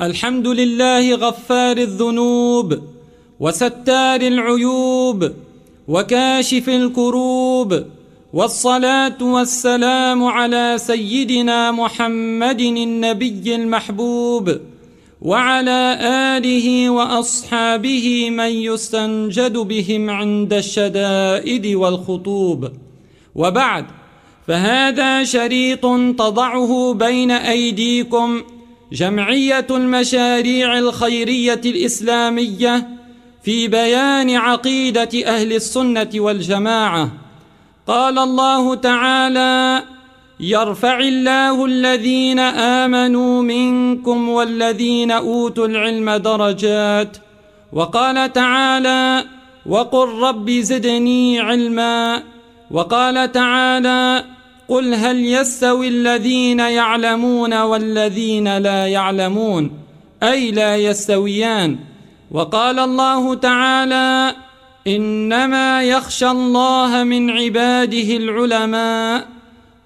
الحمد لله غفار الذنوب وستار العيوب وكاشف الكروب والصلاة والسلام على سيدنا محمد النبي المحبوب وعلى آله وأصحابه من يستنجد بهم عند الشدائد والخطوب. وبعد فهذا شريط تضعه بين أيديكم جمعية المشاريع الخيرية الإسلامية في بيان عقيدة أهل السنة والجماعة. قال الله تعالى يرفع الله الذين آمنوا منكم والذين أوتوا العلم درجات وقال تعالى وقل رب زدني علما وقال تعالى قل هل يستوي الذين يعلمون والذين لا يعلمون أي لا يستويان وقال الله تعالى إنما يخشى الله من عباده العلماء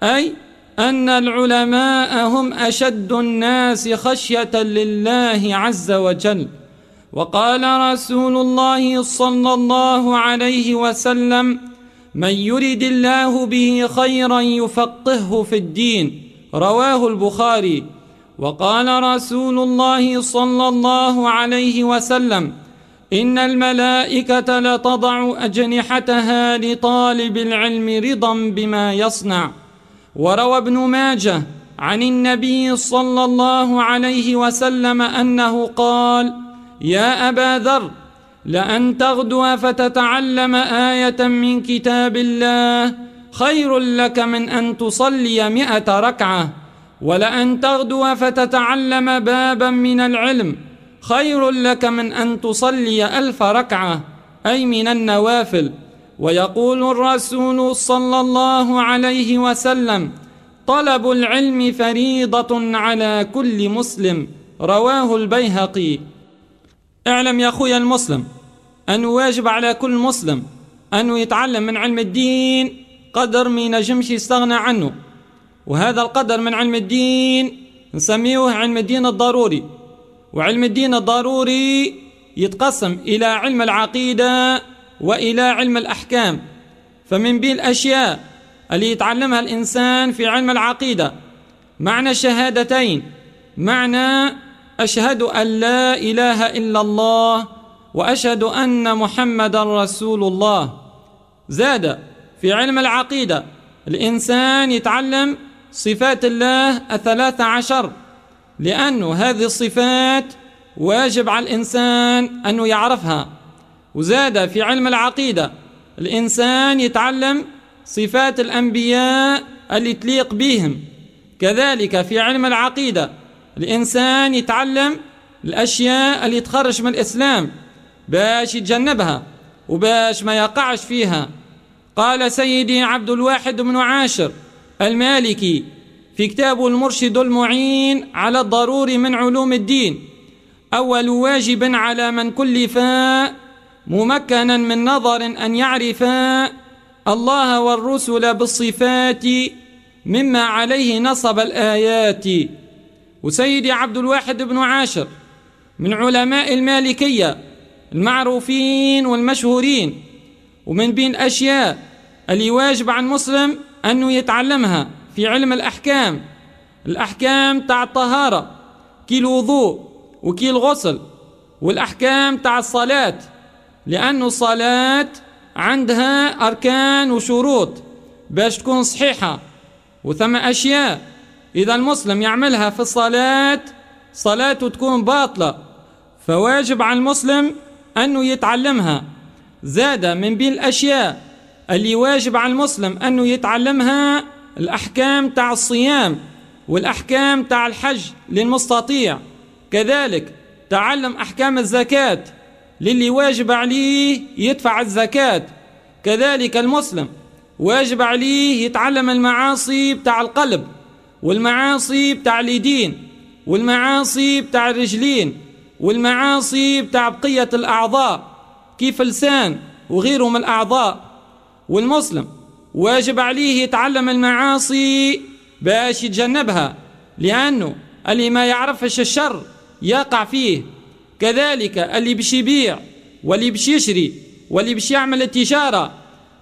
أي أن العلماء هم أشد الناس خشية لله عز وجل وقال رسول الله صلى الله عليه وسلم من يرد الله به خيرا يفقهه في الدين. رواه البخاري. وقال رسول الله صلى الله عليه وسلم إن الملائكة لتضع أجنحتها لطالب العلم رضا بما يصنع. وروى ابن ماجه عن النبي صلى الله عليه وسلم أنه قال يا أبا ذر لأن تغدو فتتعلم آية من كتاب الله. خير لك من أن تصلي مئة ركعة. ولأن تغدو فتتعلم بابا من العلم. خير لك من أن تصلي ألف ركعة. أي من النوافل. ويقول الرسول صلى الله عليه وسلم طلب العلم فريضة على كل مسلم. رواه البيهقي. اعلم يا أخويا المسلم. أنه واجب على كل مسلم أنه يتعلم من علم الدين قدر ما ينجمش يستغنى عنه. وهذا القدر من علم الدين نسميه علم الدين الضروري. وعلم الدين الضروري يتقسم إلى علم العقيدة وإلى علم الأحكام. فمن بين الأشياء اللي يتعلمها الإنسان في علم العقيدة معنى الشهادتين معنى أشهد أن لا إله إلا الله وأشهد أن محمد رسول الله. زاد في علم العقيدة. الإنسان يتعلم صفات الله الثلاث عشر لأنه هذه الصفات واجب على الإنسان أنه يعرفها. وزاد في علم العقيدة. الإنسان يتعلم صفات الأنبياء اللي تليق بهم. كذلك في علم العقيدة. الإنسان يتعلم الأشياء اللي تخرج من الإسلام. باش يتجنبها وباش ما يقعش فيها. قال سيدي عبد الواحد بن عاشر المالكي في كتابه المرشد المعين على الضروري من علوم الدين. أول واجب على من كلف ممكنا من نظر أن يعرف الله والرسل بالصفات مما عليه نصب الآيات. وسيدي عبد الواحد بن عاشر من علماء المالكية المعروفين والمشهورين. ومن بين الأشياء اللي واجب عن مسلم أنه يتعلمها في علم الأحكام. الأحكام تاع الطهارة كي الوضوء وكي الغسل والأحكام تاع الصلاة لأن الصلاة عندها أركان وشروط باش تكون صحيحة. وثم أشياء إذا المسلم يعملها في الصلاة صلاته تكون باطلة. فواجب على المسلم أنه يتعلمها. زاد من بين الأشياء اللي واجب على المسلم أنه يتعلمها الأحكام تاع الصيام والأحكام تاع الحج للمستطيع. كذلك تعلم أحكام الزكاة للي واجب عليه يدفع الزكاة. كذلك المسلم واجب عليه يتعلم المعاصي بتاع القلب والمعاصي بتاع اليدين والمعاصي بتاع الرجلين. والمعاصي بتاع بقية الأعضاء كيف اللسان وغيره من الأعضاء. والمسلم واجب عليه يتعلم المعاصي باش يتجنبها لأنه اللي ما يعرفش الشر يقع فيه. كذلك اللي بش يبيع واللي بش يشري واللي بش يعمل التجارة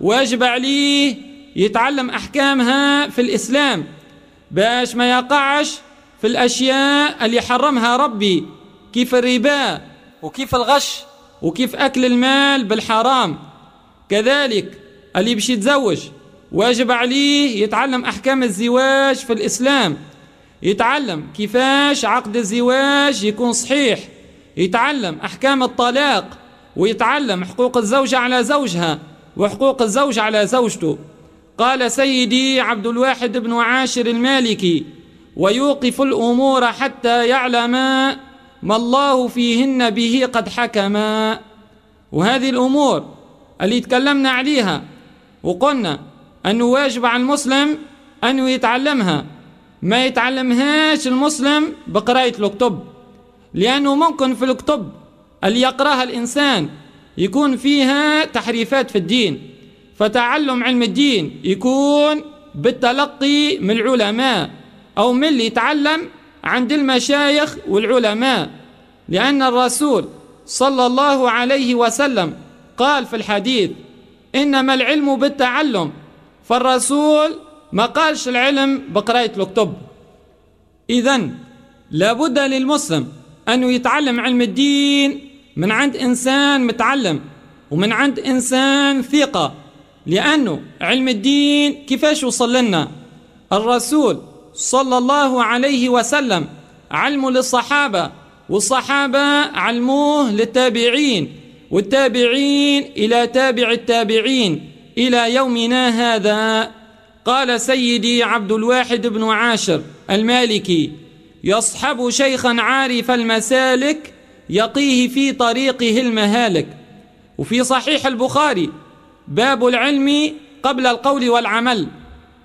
واجب عليه يتعلم أحكامها في الإسلام باش ما يقعش في الأشياء اللي حرمها ربي. كيف الربا؟ وكيف الغش؟ وكيف أكل المال بالحرام؟ كذلك اللي باش يتزوج واجب عليه يتعلم أحكام الزواج في الإسلام. يتعلم كيفاش عقد الزواج يكون صحيح. يتعلم أحكام الطلاق ويتعلم حقوق الزوجة على زوجها وحقوق الزوج على زوجته. قال سيدي عبد الواحد بن عاشر المالكي ويوقف الأمور حتى يعلم ما الله فيهن به قد حكما وهذه الأمور اللي تكلمنا عليها وقلنا أنه واجب على المسلم أنه يتعلمها. ما يتعلمهاش المسلم بقراية الكتب لأنه ممكن في الكتب اللي يقراها الإنسان يكون فيها تحريفات في الدين فتعلم علم الدين يكون بالتلقي من العلماء أو من اللي يتعلم عند المشايخ والعلماء لأن الرسول صلى الله عليه وسلم قال في الحديث إنما العلم بالتعلم. فالرسول ما قالش العلم بقراية الكتب. إذا لابد للمسلم أنه يتعلم علم الدين من عند إنسان متعلم ومن عند إنسان ثقة لأنه علم الدين كيفاش وصل لنا؟ الرسول صلى الله عليه وسلم علمه للصحابة والصحابة علموه للتابعين والتابعين إلى تابع التابعين إلى يومنا هذا. قال سيدي عبد الواحد بن عاشر المالكي يصحب شيخا عارف المسالك يقيه في طريقه المهالك. وفي صحيح البخاري باب العلم قبل القول والعمل.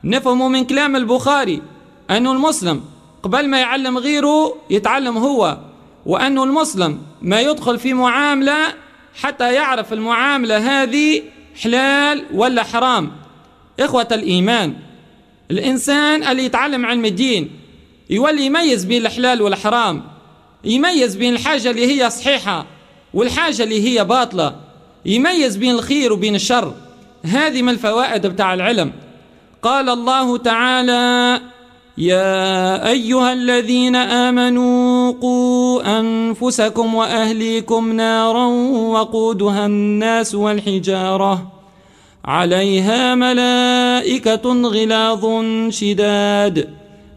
نفهم من كلام البخاري أن المسلم قبل ما يعلم غيره يتعلم هو. وأن المسلم ما يدخل في معاملة حتى يعرف المعاملة هذه حلال ولا حرام. إخوة الإيمان الإنسان اللي يتعلم علم الدين يولي يميز بين الحلال والحرام يميز بين الحاجة اللي هي صحيحة والحاجة اللي هي باطلة يميز بين الخير وبين الشر. هذه من الفوائد بتاع العلم. قال الله تعالى يا أيها الذين آمنوا قوا أنفسكم وأهليكم نارا وقودها الناس والحجارة عليها ملائكة غلاظ شداد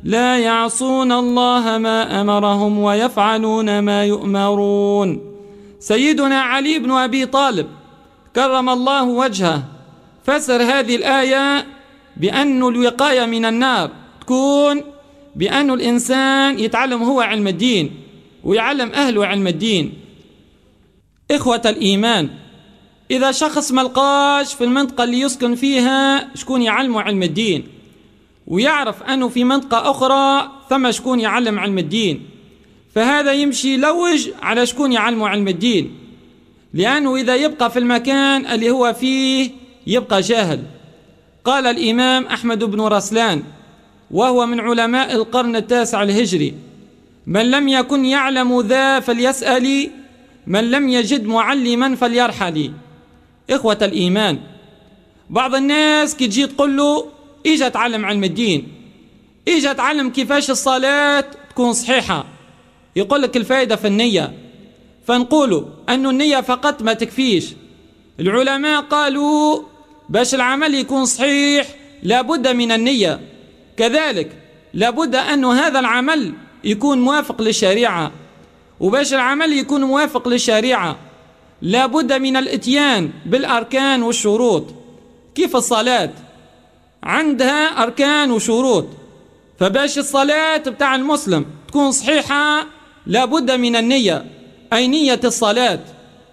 لا يعصون الله ما أمرهم ويفعلون ما يؤمرون. سيدنا علي بن أبي طالب كرم الله وجهه فسر هذه الآية بأن الوقاية من النار. تكون بأن الإنسان يتعلم هو علم الدين ويعلم أهله علم الدين. إخوة الإيمان إذا شخص ملقاش في المنطقة اللي يسكن فيها شكون يعلمه علم الدين؟ ويعرف أنه في منطقة أخرى ثم شكون يعلم علم الدين؟ فهذا يمشي لوج على شكون يعلمه علم الدين. لأنه إذا يبقى في المكان اللي هو فيه يبقى جاهل. قال الإمام أحمد بن رسلان وهو من علماء القرن التاسع الهجري. من لم يكن يعلم ذا فليسأل من لم يجد معلما فليرحل. إخوة الإيمان بعض الناس كي تجي تقول له إجا تعلم علم الدين. إجا تعلم كيفاش الصلاة تكون صحيحة. يقول لك الفائدة في النية. فنقولوا أن النية فقط ما تكفيش. العلماء قالوا باش العمل يكون صحيح لابد من النية. كذلك لابد أن هذا العمل يكون موافق للشريعة. وباش العمل يكون موافق للشريعة لابد من الإتيان بالأركان والشروط. كيف الصلاة؟ عندها أركان وشروط. فباش الصلاة بتاع المسلم تكون صحيحة لابد من النية أي نية الصلاة.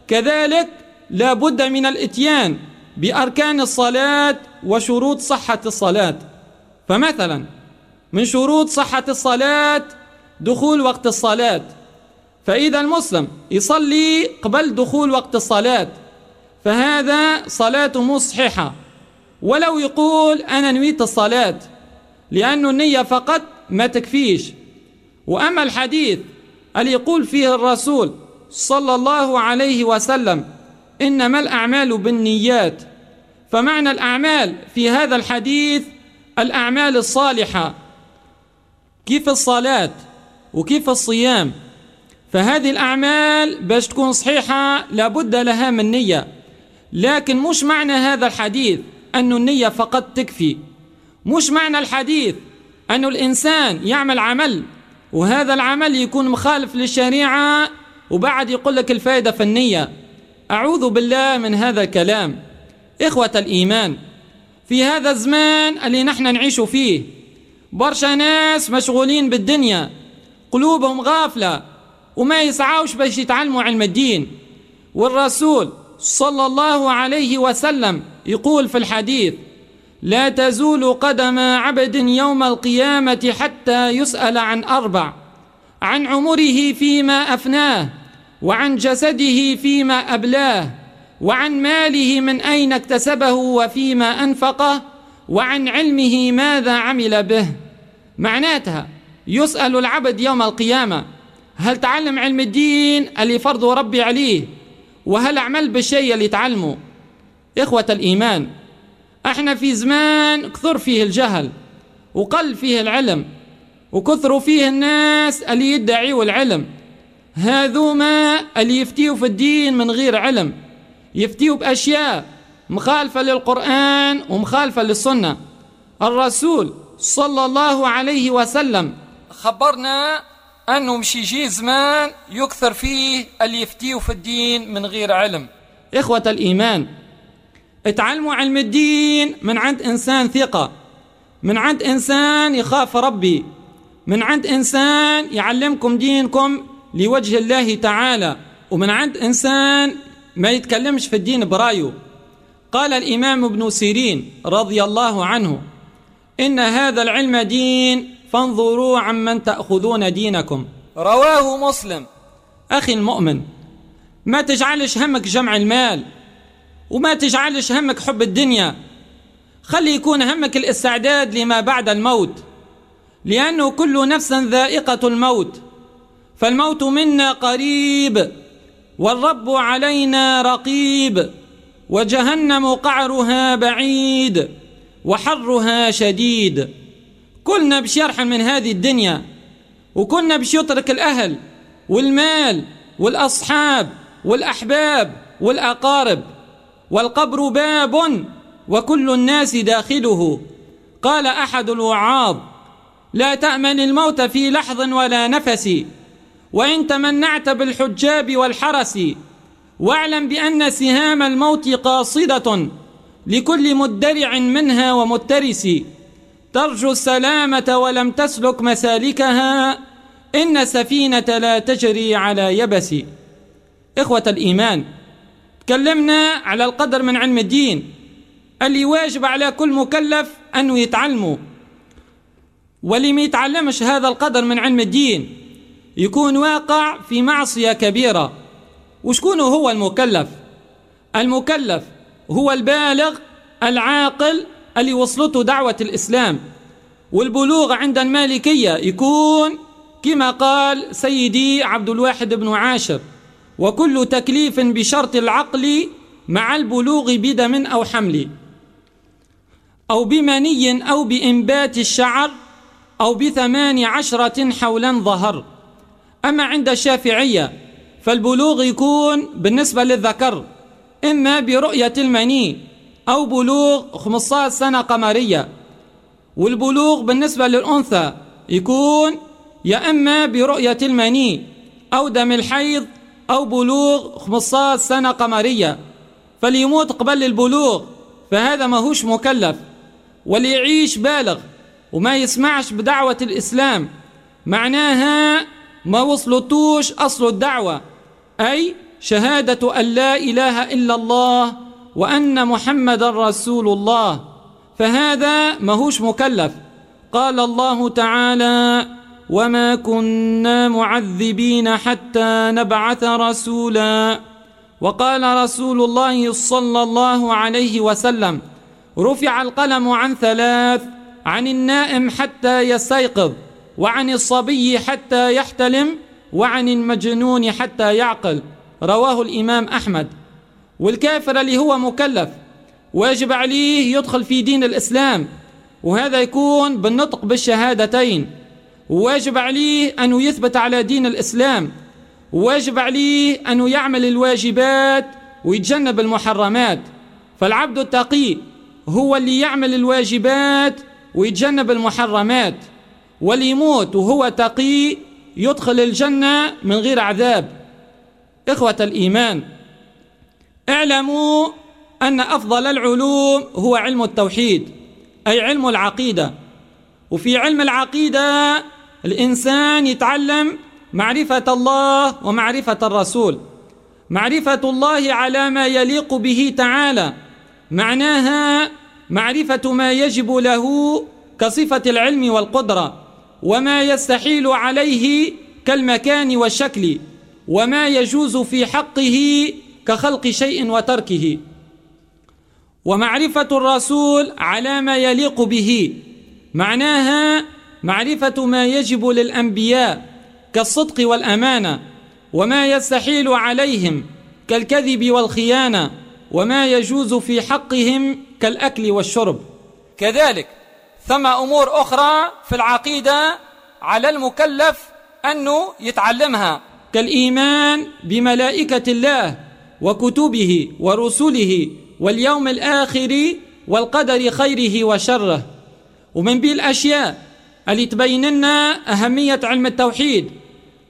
كذلك لابد من الإتيان بأركان الصلاة وشروط صحة الصلاة. فمثلا من شروط صحة الصلاة دخول وقت الصلاة. فإذا المسلم يصلي قبل دخول وقت الصلاة فهذا صلاته صحيحة. ولو يقول أنا نويت الصلاة لأن النية فقط ما تكفيش. وأما الحديث اللي يقول فيه الرسول صلى الله عليه وسلم إنما الأعمال بالنيات. فمعنى الأعمال في هذا الحديث الأعمال الصالحة كيف الصلاة وكيف الصيام؟ فهذه الأعمال باش تكون صحيحة لابد لها من نية لكن مش معنى هذا الحديث أن النية فقط تكفي. مش معنى الحديث أن الإنسان يعمل عمل وهذا العمل يكون مخالف للشريعة وبعد يقول لك الفائدة في النية. أعوذ بالله من هذا الكلام. إخوة الإيمان في هذا الزمان اللي نحن نعيش فيه. برشا ناس مشغولين بالدنيا قلوبهم غافلة وما يسعوش باش يتعلموا علم الدين. والرسول صلى الله عليه وسلم يقول في الحديث لا تزول قدم عبد يوم القيامة حتى يسأل عن أربع عن عمره فيما أفناه وعن جسده فيما أبلاه. وعن ماله من أين اكتسبه وفيما أنفقه وعن علمه ماذا عمل به. معناتها يسأل العبد يوم القيامة هل تعلم علم الدين اللي فرضه ربي عليه؟ وهل عمل بالشيء اللي تعلمه؟ إخوة الإيمان أحنا في زمان كثر فيه الجهل وقل فيه العلم وكثروا فيه الناس اللي يدعيوا العلم. هذوما اللي يفتيوا في الدين من غير علم. يفتيوا بأشياء مخالفة للقرآن ومخالفة للسنة. الرسول صلى الله عليه وسلم خبرنا أنه مش يجي زمان يكثر فيه اللي يفتيوا في الدين من غير علم. إخوة الإيمان اتعلموا علم الدين من عند إنسان ثقة من عند إنسان يخاف ربي من عند إنسان يعلمكم دينكم لوجه الله تعالى ومن عند إنسان ما يتكلمش في الدين برايه. قال الإمام ابن سيرين رضي الله عنه إن هذا العلم دين فانظروا عمن تأخذون دينكم. رواه مسلم. أخي المؤمن ما تجعلش همك جمع المال وما تجعلش همك حب الدنيا. خلي يكون همك الاستعداد لما بعد الموت لأنه كل نفس ذائقة الموت. فالموت منا قريب. والرب علينا رقيب وجهنم قعرها بعيد وحرها شديد. كلنا بش يرحل من هذه الدنيا وكلنا بش يترك الأهل والمال والأصحاب والأحباب والأقارب. والقبر باب وكل الناس داخله. قال أحد الوعاظ لا تأمن الموت في لحظ ولا نفس. وإن تمنعت بالحجاب والحرس واعلم بأن سهام الموت قاصدة لكل مدرع منها ومترس. ترجو السلامة ولم تسلك مسالكها إن سفينة لا تجري على يبس. إخوة الإيمان تكلمنا على القدر من علم الدين اللي واجب على كل مكلف أنه يتعلمه. واللي ما يتعلمش هذا القدر من علم الدين يكون واقع في معصية كبيرة. وشكون هو المكلف؟ المكلف هو البالغ العاقل اللي وصلته دعوة الإسلام. والبلوغ عند المالكية يكون كما قال سيدي عبد الواحد بن عاشر. وكل تكليف بشرط العقل مع البلوغ بدم أو حمل. أو بمني أو بإنبات الشعر أو بثمان عشرة حولا ظهر. أما عند الشافعية فالبلوغ يكون بالنسبة للذكر إما برؤية المني أو بلوغ 15 سنة قمرية. والبلوغ بالنسبة للأنثى يكون يا إما برؤية المني أو دم الحيض أو بلوغ 15 سنة قمرية. فليموت قبل البلوغ فهذا ماهوش مكلف. واللي يعيش بالغ وما يسمعش بدعوة الإسلام. معناها ما وصلتوش أصل الدعوة أي شهادة أن لا إله إلا الله وأن محمد رسول الله. فهذا ماهوش مكلف. قال الله تعالى وما كنا معذبين حتى نبعث رسولا وقال رسول الله صلى الله عليه وسلم رفع القلم عن ثلاث عن النائم حتى يستيقظ وعن الصبي حتى يحتلم وعن المجنون حتى يعقل. رواه الإمام أحمد. والكافر اللي هو مكلف واجب عليه يدخل في دين الإسلام. وهذا يكون بالنطق بالشهادتين. واجب عليه أنه يثبت على دين الإسلام. واجب عليه أنه يعمل الواجبات ويتجنب المحرمات. فالعبد التقي هو اللي يعمل الواجبات ويتجنب المحرمات. واللي يموت وهو تقي يدخل الجنة من غير عذاب. إخوة الإيمان اعلموا أن أفضل العلوم هو علم التوحيد أي علم العقيدة. وفي علم العقيدة الإنسان يتعلم معرفة الله ومعرفة الرسول. معرفة الله على ما يليق به تعالى معناها معرفة ما يجب له كصفة العلم والقدرة. وما يستحيل عليه كالمكان والشكل وما يجوز في حقه كخلق شيء وتركه. ومعرفة الرسول على ما يليق به معناها معرفة ما يجب للأنبياء كالصدق والأمانة وما يستحيل عليهم كالكذب والخيانة وما يجوز في حقهم كالأكل والشرب. كذلك ثم أمور أخرى في العقيدة على المكلف أنه يتعلمها. كالإيمان بملائكة الله وكتبه ورسله واليوم الآخر والقدر خيره وشره. ومن بين الأشياء اللي تبين لنا أهمية علم التوحيد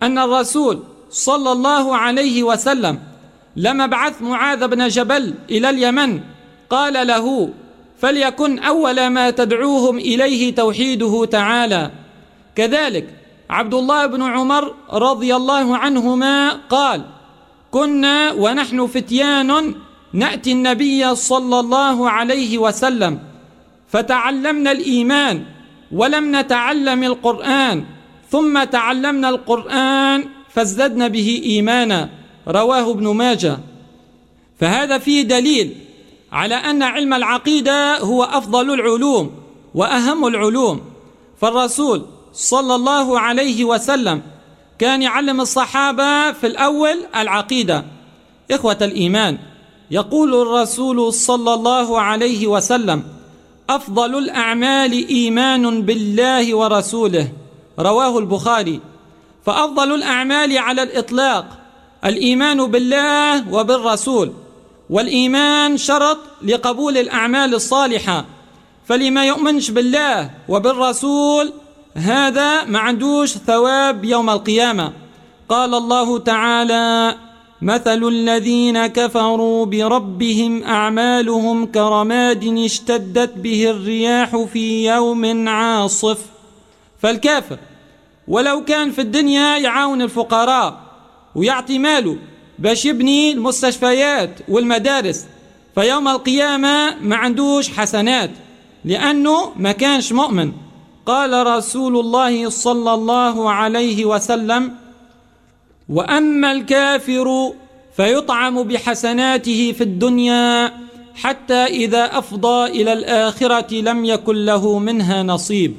أن الرسول صلى الله عليه وسلم لما بعث معاذ بن جبل إلى اليمن قال له فليكن أول ما تدعوهم إليه توحيده تعالى. كذلك عبد الله بن عمر رضي الله عنهما قال كنا ونحن فتيان نأتي النبي صلى الله عليه وسلم فتعلمنا الإيمان ولم نتعلم القرآن ثم تعلمنا القرآن فازددنا به إيمانا. رواه ابن ماجه. فهذا فيه دليل على أن علم العقيدة هو أفضل العلوم وأهم العلوم. فالرسول صلى الله عليه وسلم كان يعلم الصحابة في الأول العقيدة. إخوة الإيمان يقول الرسول صلى الله عليه وسلم أفضل الأعمال إيمان بالله ورسوله. رواه البخاري فأفضل الأعمال على الإطلاق الإيمان بالله وبالرسول. والإيمان شرط لقبول الأعمال الصالحة فلما يؤمنش بالله وبالرسول هذا ما عندوش ثواب يوم القيامة. قال الله تعالى مثل الذين كفروا بربهم أعمالهم كرماد اشتدت به الرياح في يوم عاصف. فالكافر ولو كان في الدنيا يعاون الفقراء ويعطي ماله باش يبني المستشفيات والمدارس فيوم القيامة ما عندوش حسنات لأنه ما كانش مؤمن. قال رسول الله صلى الله عليه وسلم وأما الكافر فيطعم بحسناته في الدنيا حتى إذا أفضى إلى الآخرة لم يكن له منها نصيب.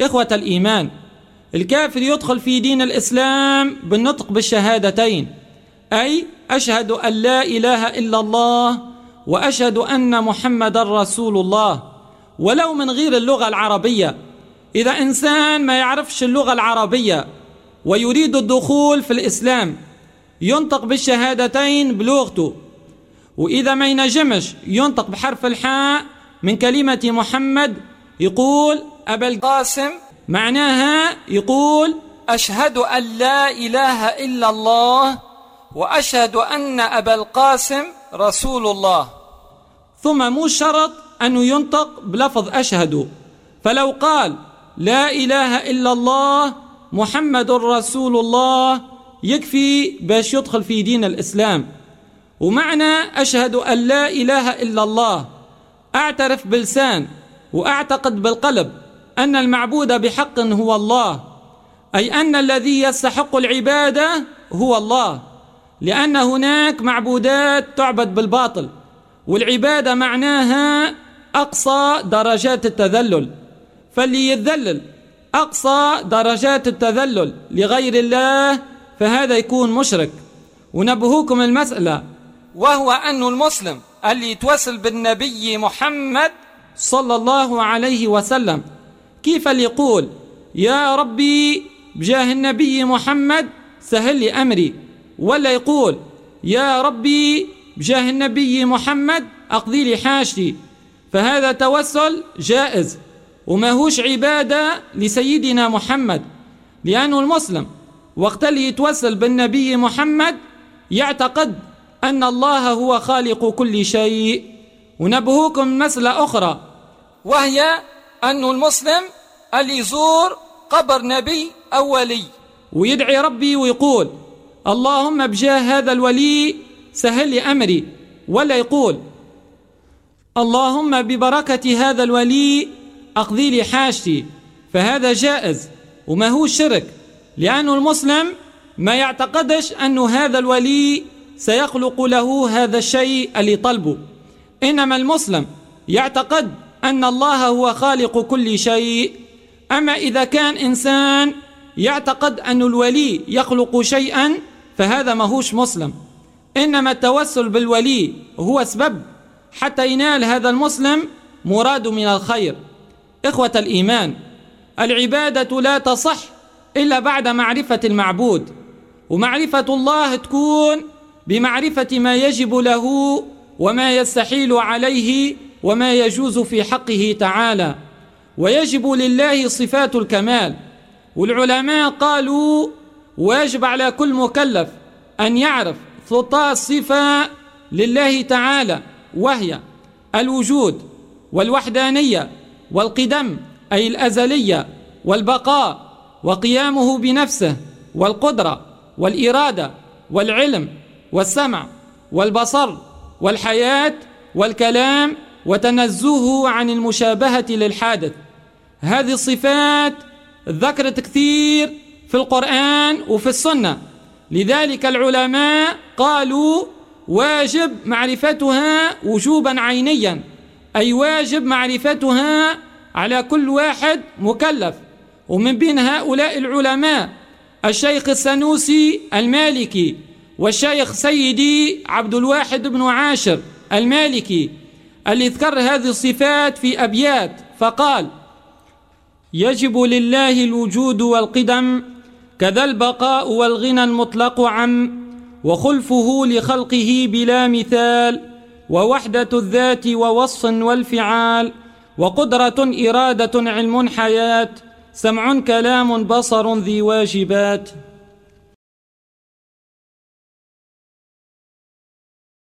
إخوة الإيمان الكافر يدخل في دين الإسلام بالنطق بالشهادتين. أي أشهد أن لا إله إلا الله وأشهد أن محمد رسول الله. ولو من غير اللغة العربية. إذا إنسان ما يعرفش اللغة العربية ويريد الدخول في الإسلام ينطق بالشهادتين بلغته. وإذا ما ينجمش ينطق بحرف الحاء من كلمة محمد يقول أبا القاسم. معناها يقول أشهد أن لا إله إلا الله وأشهد أن أبا القاسم رسول الله. ثم مو شرط أنه ينطق بلفظ أشهد. فلو قال لا إله إلا الله محمد رسول الله يكفي باش يدخل في دين الإسلام. ومعنى أشهد أن لا إله إلا الله أعترف بلسان وأعتقد بالقلب أن المعبود بحق هو الله أي أن الذي يستحق العبادة هو الله. لأن هناك معبودات تعبد بالباطل والعبادة معناها أقصى درجات التذلل. فاللي يتذلل أقصى درجات التذلل لغير الله فهذا يكون مشرك. ونبهوكم المسألة وهو أن المسلم اللي يتوسل بالنبي محمد صلى الله عليه وسلم كيف اللي يقول يا ربي بجاه النبي محمد سهل لي أمري ولا يقول يا ربي بجاه النبي محمد أقضي لي حاجتي. فهذا توسل جائز. وما هوش عبادة لسيدنا محمد لأنه المسلم. وقت اللي يتوسل بالنبي محمد يعتقد أن الله هو خالق كل شيء. ونبهوكم مسألة أخرى. وهي أن المسلم اللي يزور قبر نبي أو ولي ويدعي ربي ويقول اللهم بجاه هذا الولي سهل لي أمري ولا يقول. اللهم ببركة هذا الولي أقضي لي حاجتي فهذا جائز وما هو شرك لأن المسلم ما يعتقدش أن هذا الولي سيخلق له هذا الشيء اللي طلبه. إنما المسلم يعتقد أن الله هو خالق كل شيء. أما إذا كان إنسان يعتقد أن الولي يخلق شيئا فهذا ماهوش مسلم. إنما التوسل بالولي هو سبب حتى ينال هذا المسلم مراد من الخير. إخوة الإيمان العبادة لا تصح إلا بعد معرفة المعبود ومعرفة الله تكون بمعرفة ما يجب له وما يستحيل عليه وما يجوز في حقه تعالى. ويجب لله صفات الكمال. والعلماء قالوا واجب على كل مكلف أن يعرف ثلاث صفة لله تعالى وهي الوجود والوحدانية والقدم أي الأزلية والبقاء وقيامه بنفسه والقدرة والإرادة والعلم والسمع والبصر والحياة والكلام وتنزهه عن المشابهة للحادث. هذه الصفات ذكرت كثير في القرآن وفي السنة. لذلك العلماء قالوا واجب معرفتها وجوبا عينيا. أي واجب معرفتها على كل واحد مكلف. ومن بين هؤلاء العلماء الشيخ السنوسي المالكي والشيخ سيدي عبد الواحد بن عاشر المالكي اللي ذكر هذه الصفات في أبيات. فقال يجب لله الوجود والقدم كذا البقاء والغنى المطلق عم وخلفه لخلقه بلا مثال ووحدة الذات ووصف والفعال وقدرة إرادة علم حياة سمع كلام بصر ذي واجبات.